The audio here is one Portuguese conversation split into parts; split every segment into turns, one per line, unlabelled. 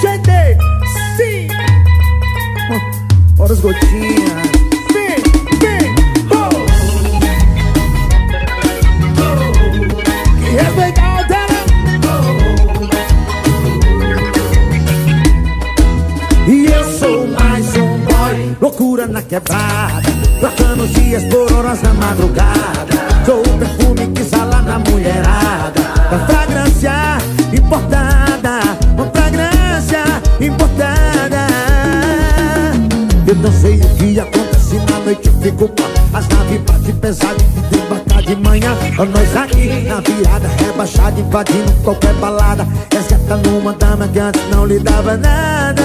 GD, sim. Olha as gotinhas. Vem, vem, oh. Que é rebeigada né? oh. E eu sou mais um boy. Loucura na quebrada. Trocando dias por horas na madrugada. Sou o perfume que sala na mulherada. Da fragrância importada. O que acontece na noite Eu fico pá, as naves bate pesado E desembarcar de manhã. Nós aqui na virada rebaixada Invadindo qualquer balada. Exceto numa dama que antes não lhe dava nada.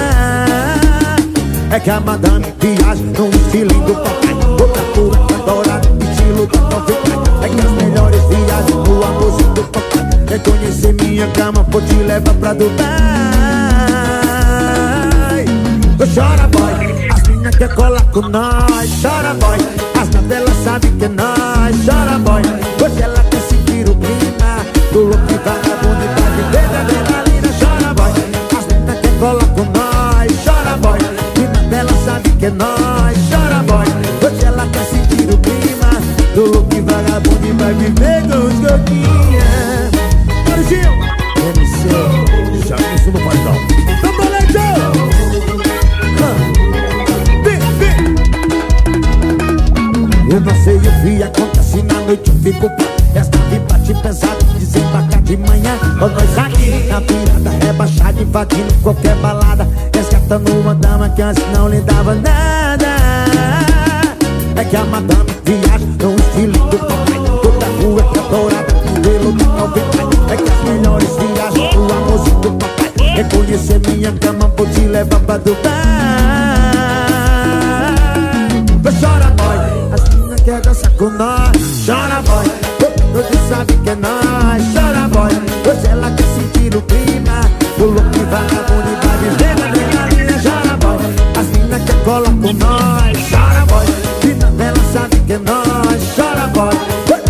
É que a madame viaja num estilinho do papai. Outra cura adorada, estilo da novidade É que as melhores viagens no amorzinho do papai. Reconhecer minha cama, vou te levar pra Dubai. Chora boy, colar com nós? Chora boy, as delas sabem que é nós. Chora boy, hoje ela quer sentir o clima Do louco e vagabundo e tá vivendo adrenalina Chora boy, as minhas quer colar com nós. Chora boy, mina dela sabe que é nós. Chora boy, hoje ela quer sentir o clima Do louco e vagabundo e vai viver com os gotinhas Eu não sei o que acontece na noite, eu fico pá Esta vida bate pesado, desembarcar de manhã Ou nós aqui. Na virada, rebaixada, invadindo qualquer balada Resgatando uma dama que antes não lhe dava nada. É que a madame viaja num estilo do papai Toda rua é dourada, pelo não vem É que as melhores viagens do amorzinho do papai. Reconhecer minha cama, vou te levar pra Dubai com nós Chora boy, todos sabem que é nós Chora boy, hoje ela quer sentir o clima O louco e vagabundo vai vivendo adrenalina Chora boy, as meninas quer colar com nós Chora boy, vida dela sabe que é nós Chora boy,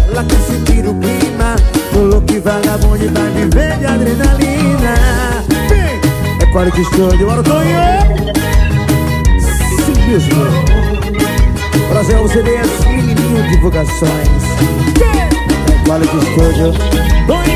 ela quer sentir o clima O louco e vagabundo vai viver de adrenalina. Vem, é quality estúdio, bora Tonho! Sim mesmo. Brasil, você menininho divulgações. Quality Studio